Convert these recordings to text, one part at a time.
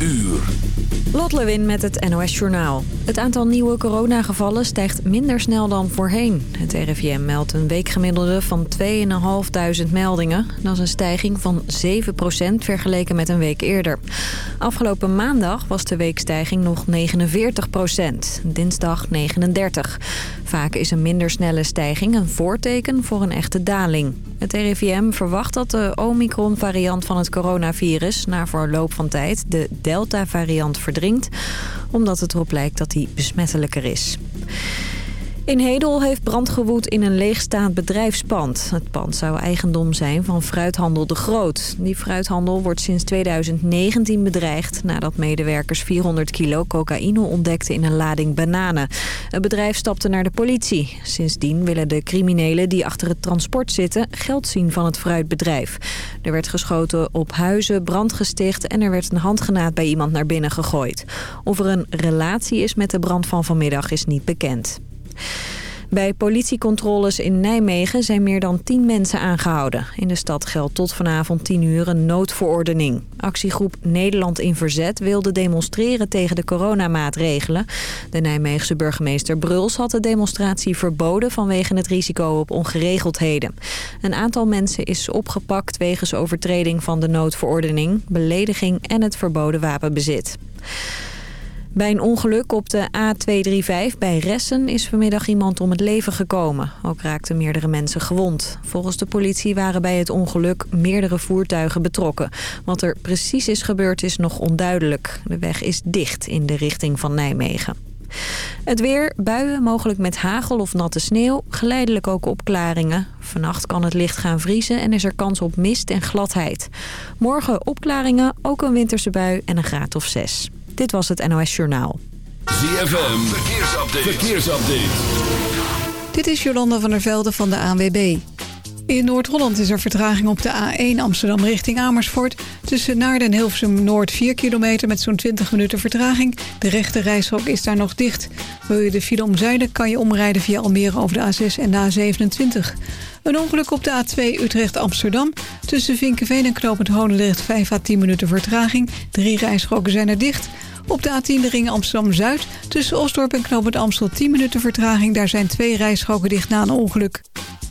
uur. Lot Lewin met het NOS Journaal. Het aantal nieuwe coronagevallen stijgt minder snel dan voorheen. Het RIVM meldt een weekgemiddelde van 2.500 meldingen. Dat is een stijging van 7% vergeleken met een week eerder. Afgelopen maandag was de weekstijging nog 49% dinsdag 39. Vaak is een minder snelle stijging een voorteken voor een echte daling. Het RIVM verwacht dat de Omicron-variant van het coronavirus... na verloop van tijd de Delta-variant verdringt... omdat het erop lijkt dat die besmettelijker is. In Hedel heeft brand gewoed in een leegstaand bedrijfspand. Het pand zou eigendom zijn van fruithandel De Groot. Die fruithandel wordt sinds 2019 bedreigd... nadat medewerkers 400 kilo cocaïne ontdekten in een lading bananen. Het bedrijf stapte naar de politie. Sindsdien willen de criminelen die achter het transport zitten... geld zien van het fruitbedrijf. Er werd geschoten op huizen, brand gesticht... en er werd een handgenaad bij iemand naar binnen gegooid. Of er een relatie is met de brand van vanmiddag is niet bekend. Bij politiecontroles in Nijmegen zijn meer dan 10 mensen aangehouden. In de stad geldt tot vanavond 10 uur een noodverordening. Actiegroep Nederland in Verzet wilde demonstreren tegen de coronamaatregelen. De Nijmeegse burgemeester Bruls had de demonstratie verboden... vanwege het risico op ongeregeldheden. Een aantal mensen is opgepakt wegens overtreding van de noodverordening... belediging en het verboden wapenbezit. Bij een ongeluk op de A235 bij Ressen is vanmiddag iemand om het leven gekomen. Ook raakten meerdere mensen gewond. Volgens de politie waren bij het ongeluk meerdere voertuigen betrokken. Wat er precies is gebeurd is nog onduidelijk. De weg is dicht in de richting van Nijmegen. Het weer, buien, mogelijk met hagel of natte sneeuw. Geleidelijk ook opklaringen. Vannacht kan het licht gaan vriezen en is er kans op mist en gladheid. Morgen opklaringen, ook een winterse bui en een graad of zes. Dit was het NOS Journaal. ZFM, verkeersupdate. verkeersupdate. Dit is Jolanda van der Velde van de ANWB. In Noord-Holland is er vertraging op de A1 Amsterdam richting Amersfoort. Tussen Naarden en Hilversum Noord 4 kilometer met zo'n 20 minuten vertraging. De rechte reishok is daar nog dicht. Wil je de file omzeilen kan je omrijden via Almere over de A6 en de A27. Een ongeluk op de A2 Utrecht-Amsterdam. Tussen Vinkenveen en Knopend Honendrecht 5 à 10 minuten vertraging. Drie rijstroken zijn er dicht. Op de A10 de ring Amsterdam-Zuid. Tussen Osdorp en Knopend Amstel 10 minuten vertraging. Daar zijn twee rijstroken dicht na een ongeluk.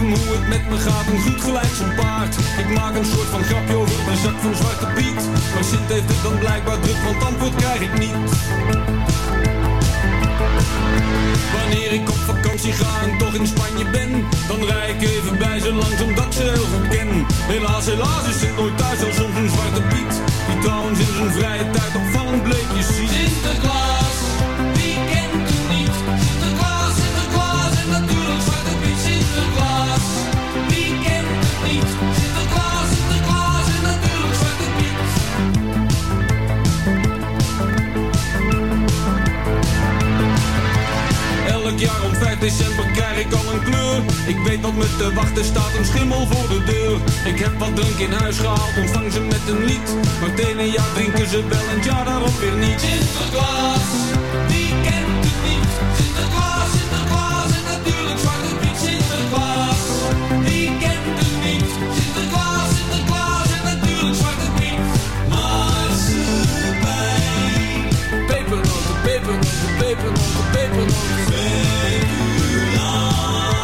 Hoe het met me gaat, een goed gelijk zo'n paard. Ik maak een soort van grapje over mijn zak van Zwarte Piet. Maar Sint heeft het dan blijkbaar druk, want antwoord krijg ik niet. Wanneer ik op vakantie ga en toch in Spanje ben Dan rij ik even bij ze langs omdat ze heel goed ken Helaas, helaas is het nooit thuis als ik al een kleur. Ik weet wat me te wachten staat, een schimmel voor de deur. Ik heb wat drank in huis gehaald, ontvang ze met een lied. Maar het ene jaar drinken ze wel en het jaar daarop weer niet. Sinterklaas, wie kent het niet? Sinterklaas, Sinterklaas en natuurlijk Zwarte Piet. Sinterklaas, wie kent het niet? Sinterklaas, Sinterklaas en natuurlijk Zwarte Piet. Marsepein. Pepernoten, pepernoten, pepernoten, pepernoten. Pepernoten,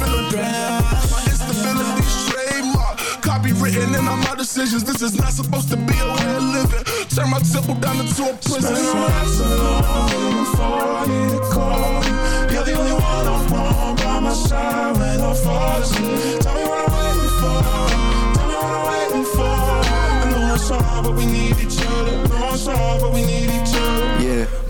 feeling bad. My instability's trademark. Copywritten in all my decisions. This is not supposed to be a way of living. Turn my temple down into a prison. Spent so long before I get call. You're the only one I want by my side when I fall. Tell me what I'm waiting for. Tell me what I'm waiting for. I know it's hard, but we need each other. Know it's hard, but we need each other. Yeah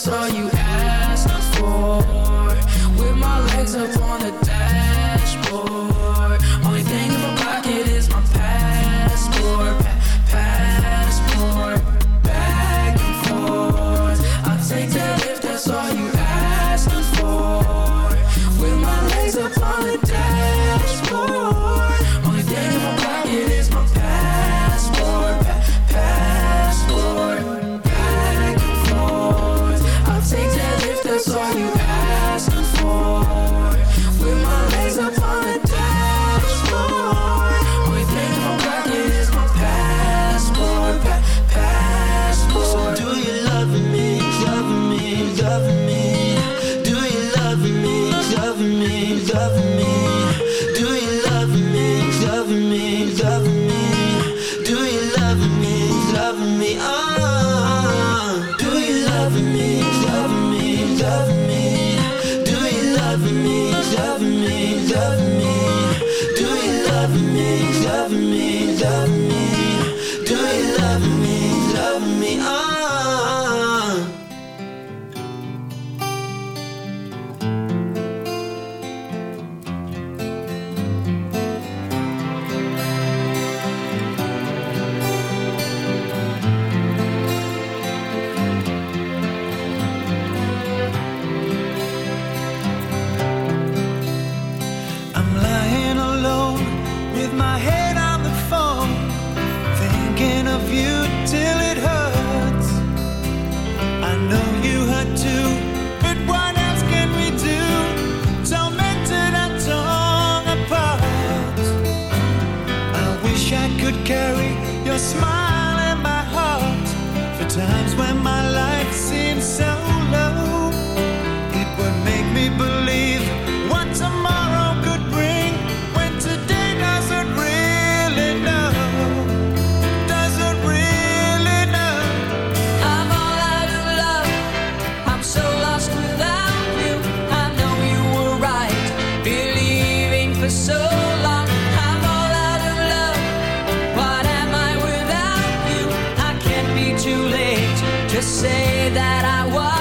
saw you say that I was.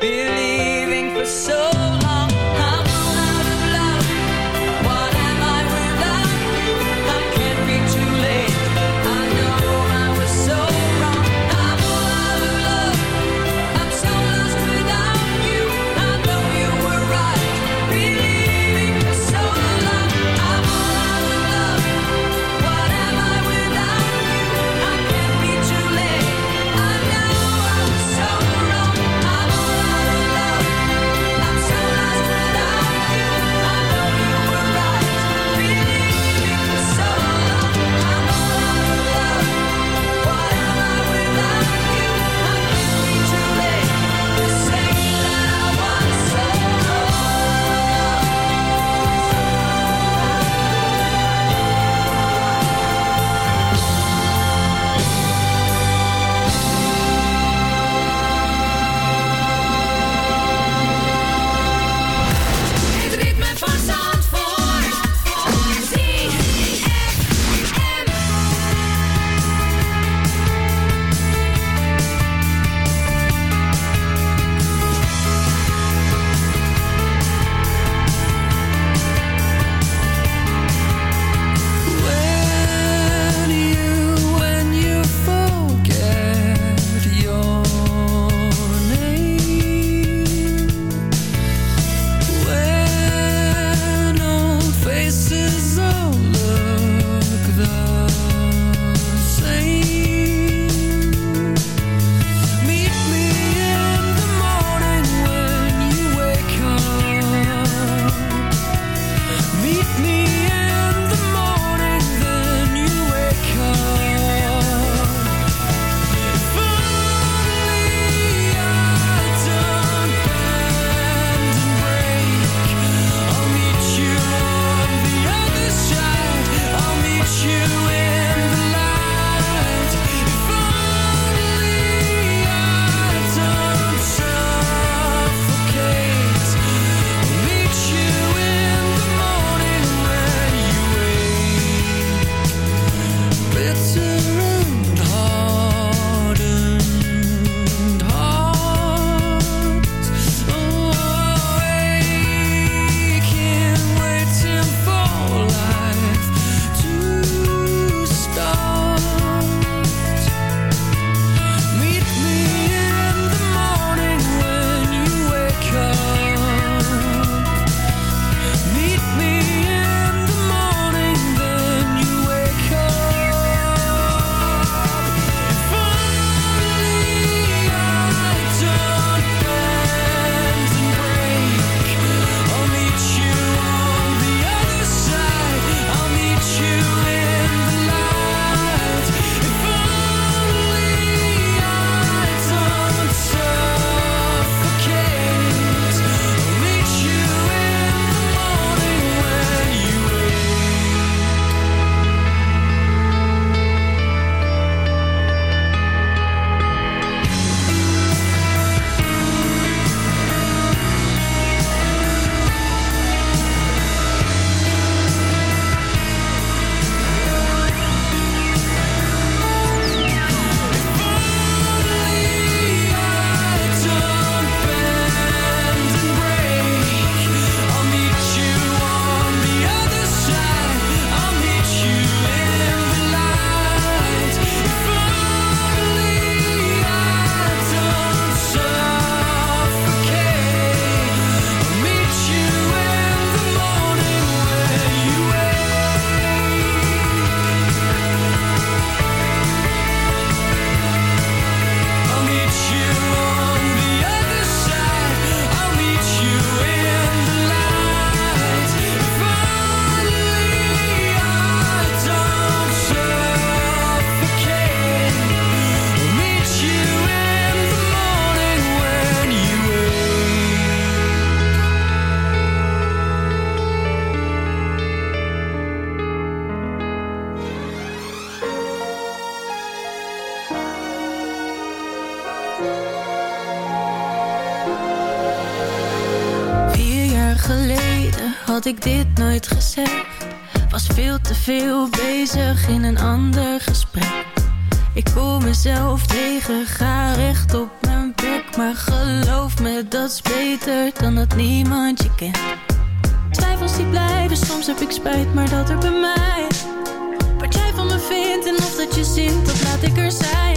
believing for so gezegd. Was veel te veel bezig in een ander gesprek. Ik kom mezelf tegen, ga recht op mijn bek. Maar geloof me, dat's beter dan dat niemand je kent. Twijfels die blijven, soms heb ik spijt, maar dat er bij mij. Wat jij van me vindt en of dat je zin, dat laat ik er zijn.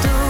do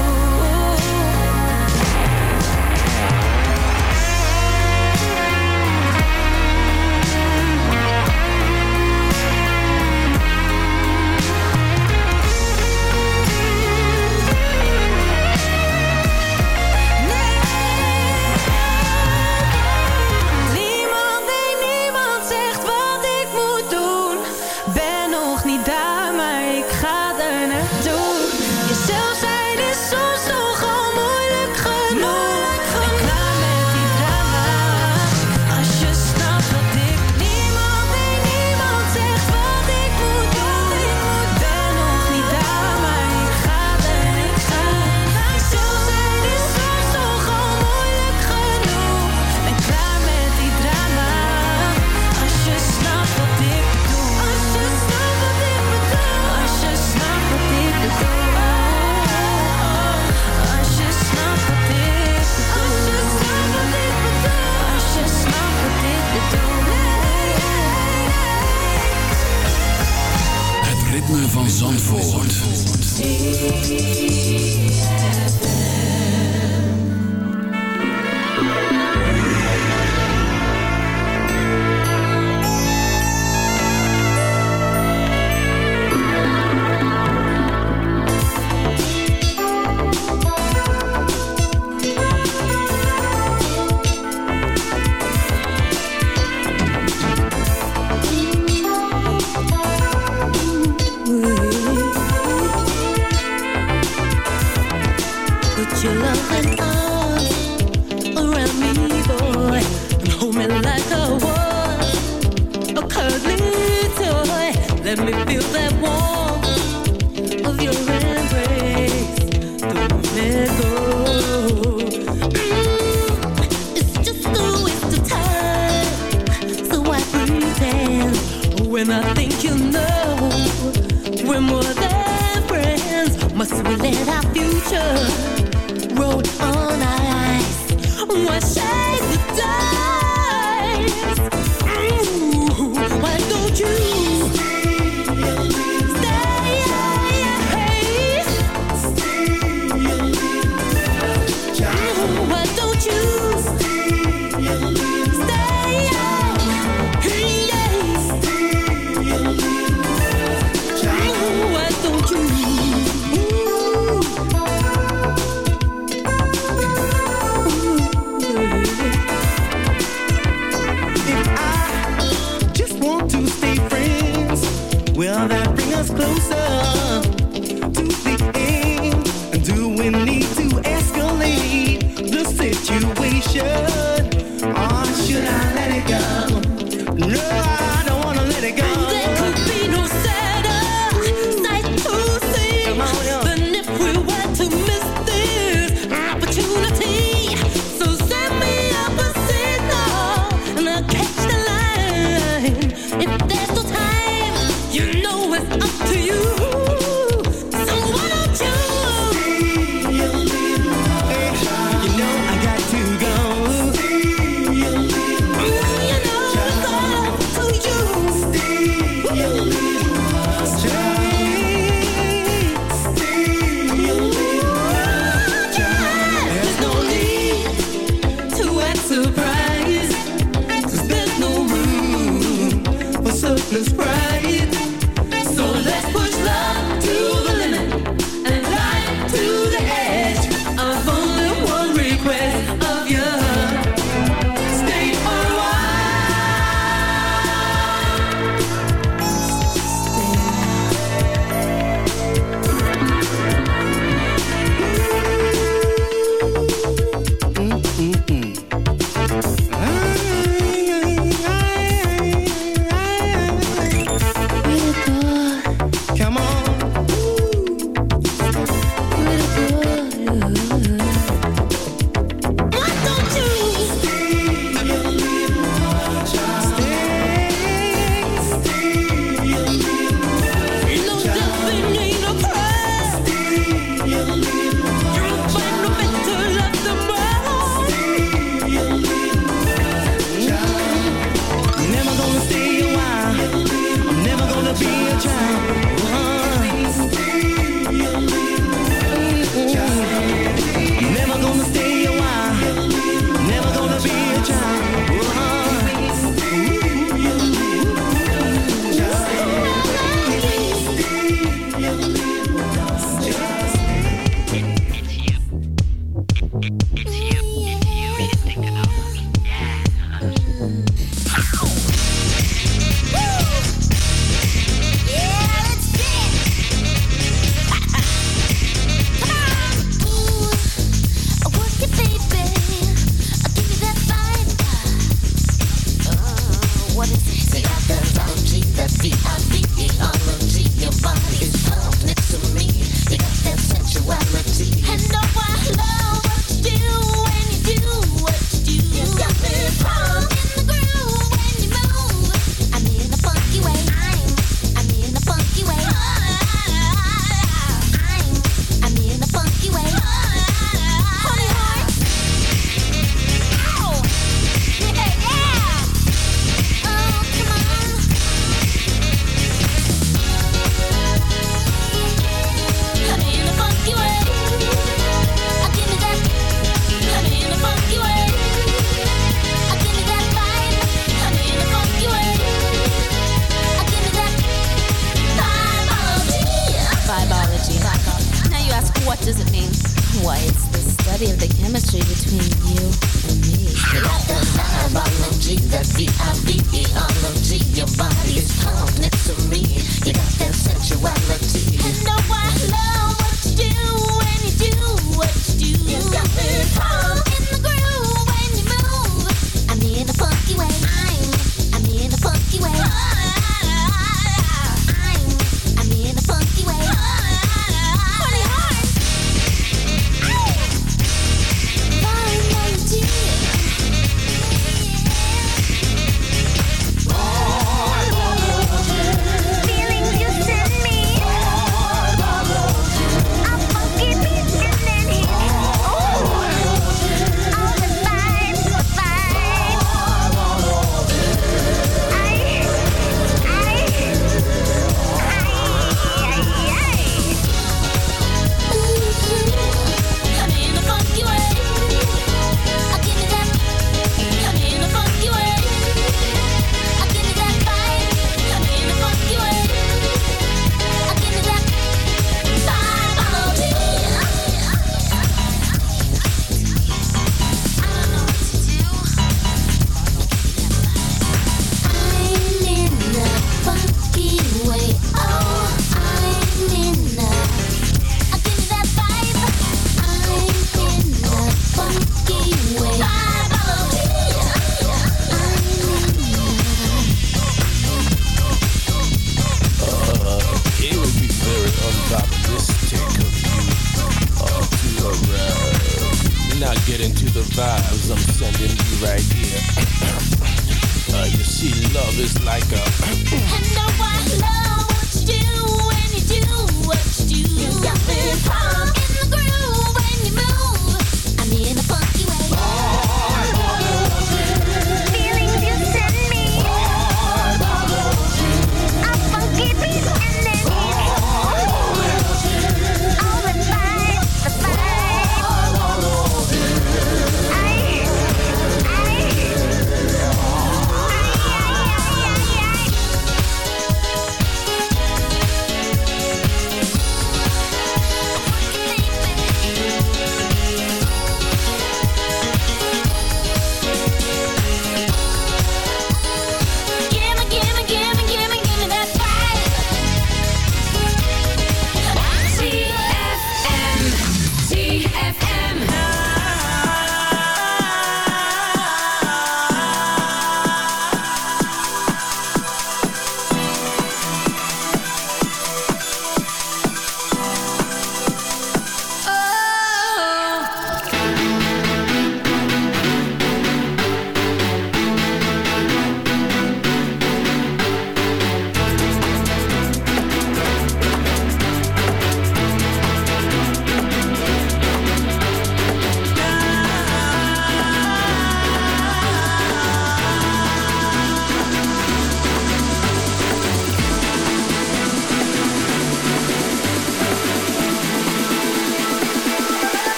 Will that bring us closer to the end? Do we need to escalate the situation?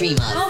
dream on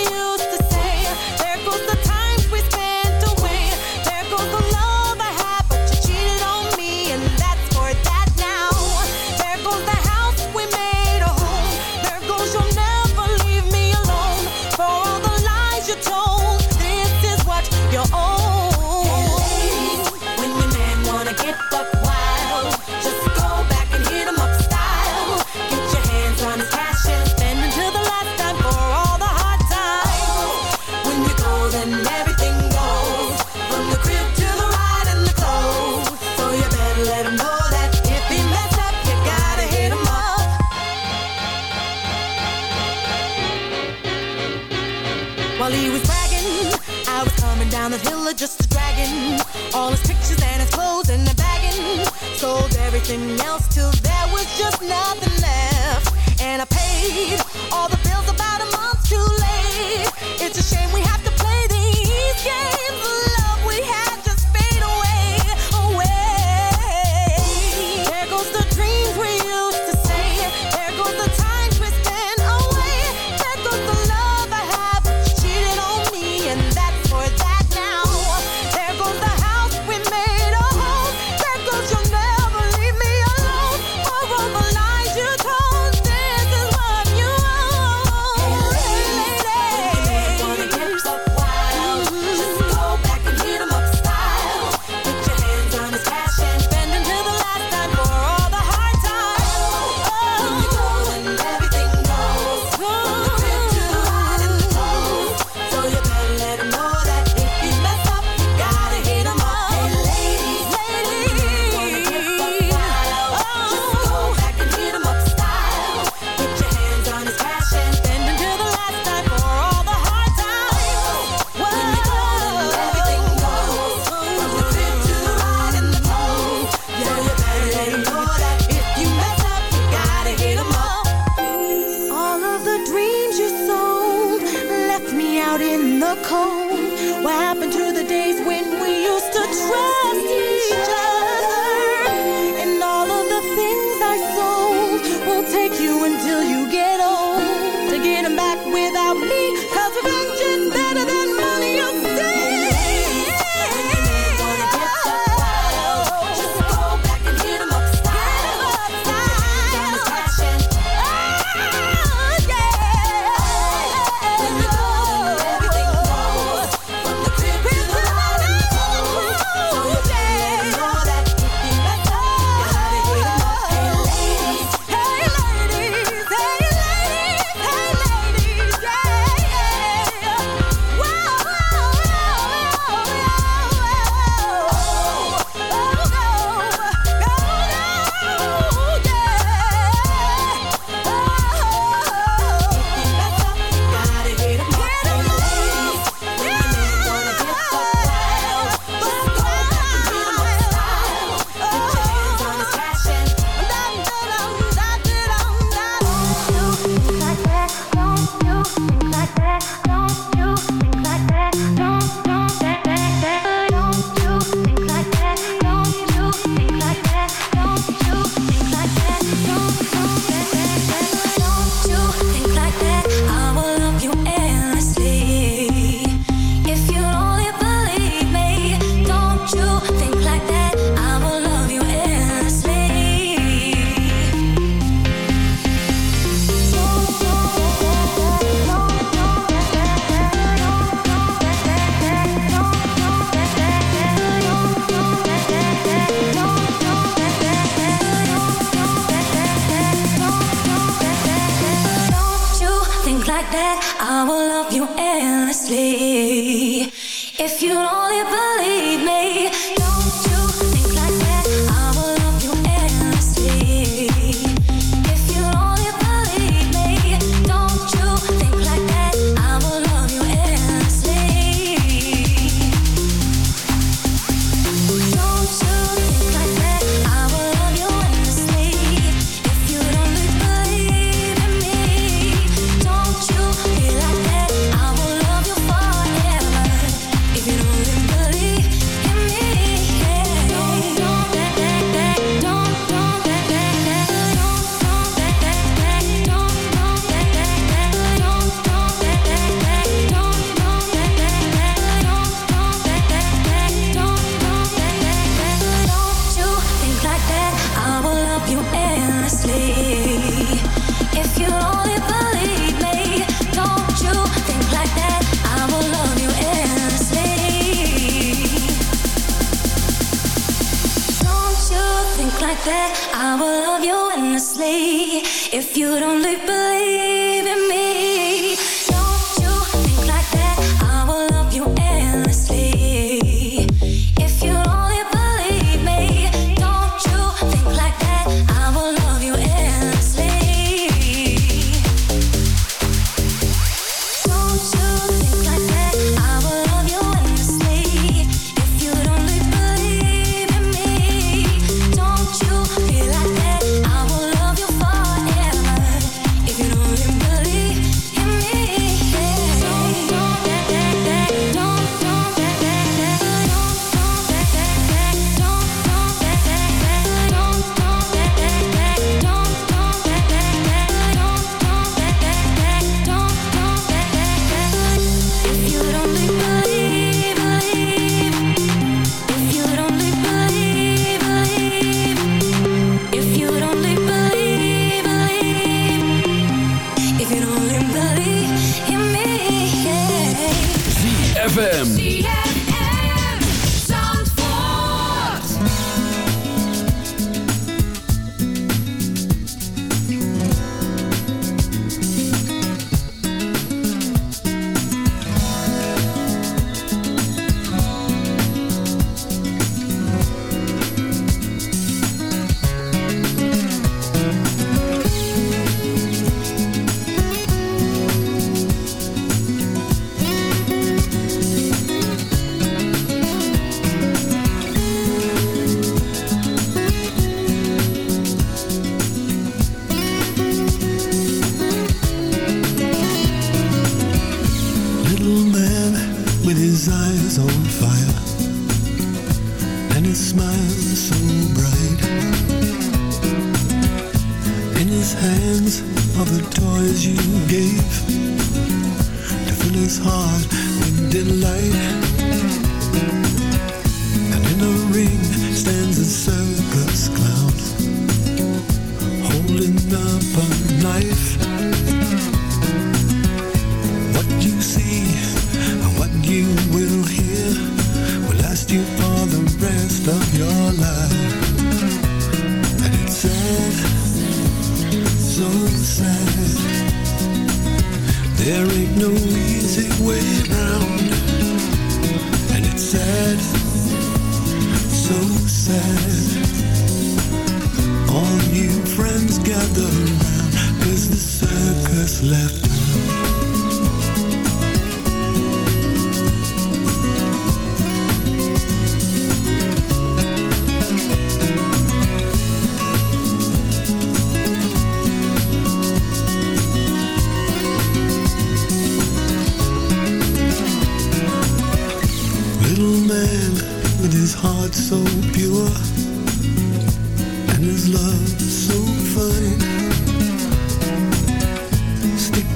nothing else to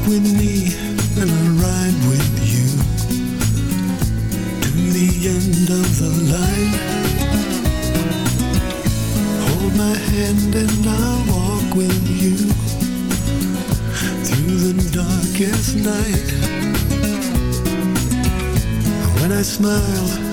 with me and I'll ride with you To the end of the line. Hold my hand and I'll walk with you Through the darkest night. When I smile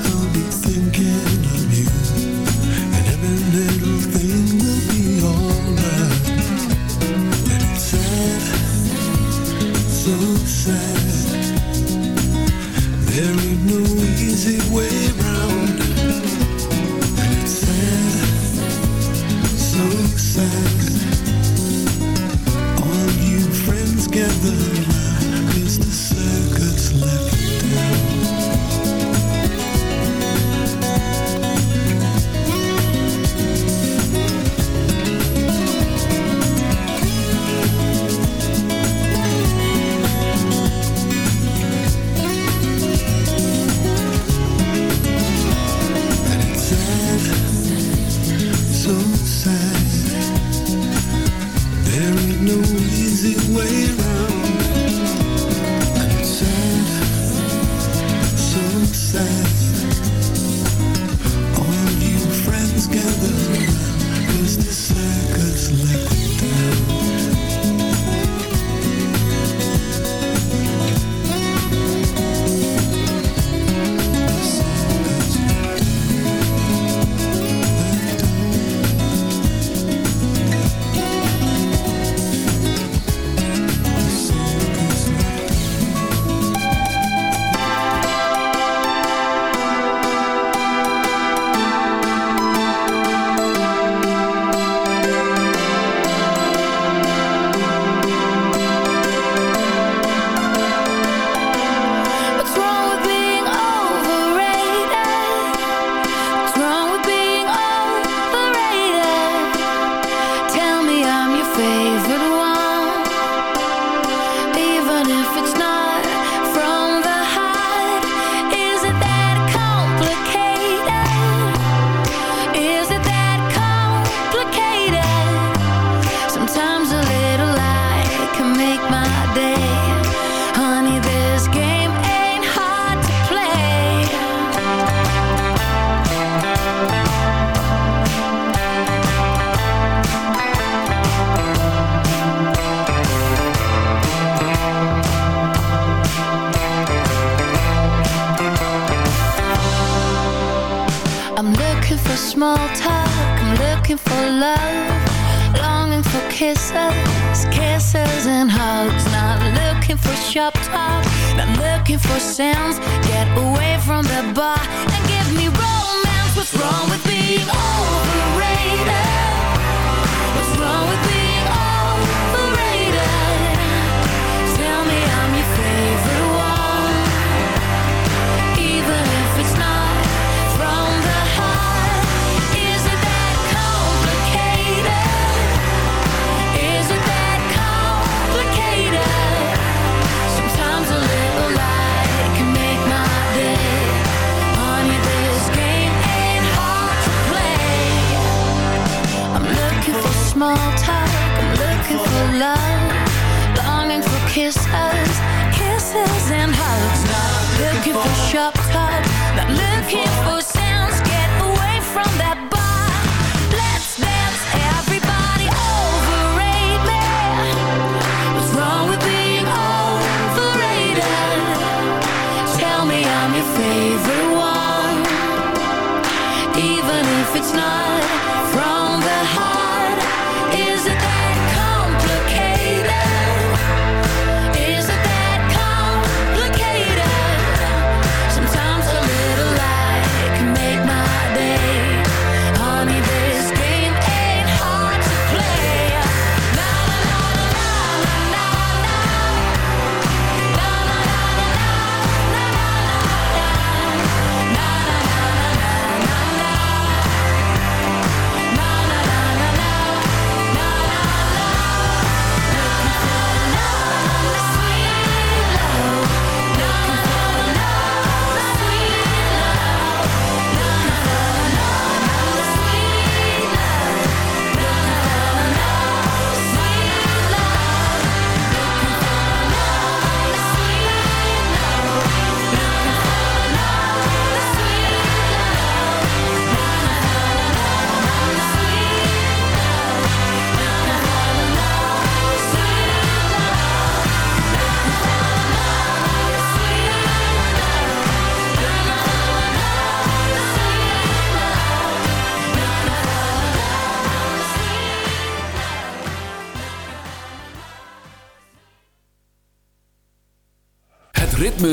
chop top.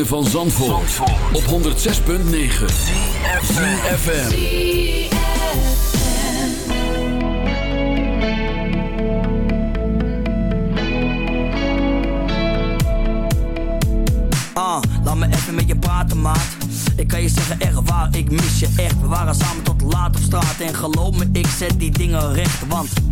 Van Zandvoort, op 106.9 ZFM. Ah, laat me even met je praten, maat. Ik kan je zeggen, echt waar, ik mis je echt. We waren samen tot laat op straat. En geloof me, ik zet die dingen recht. Want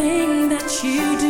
that you do.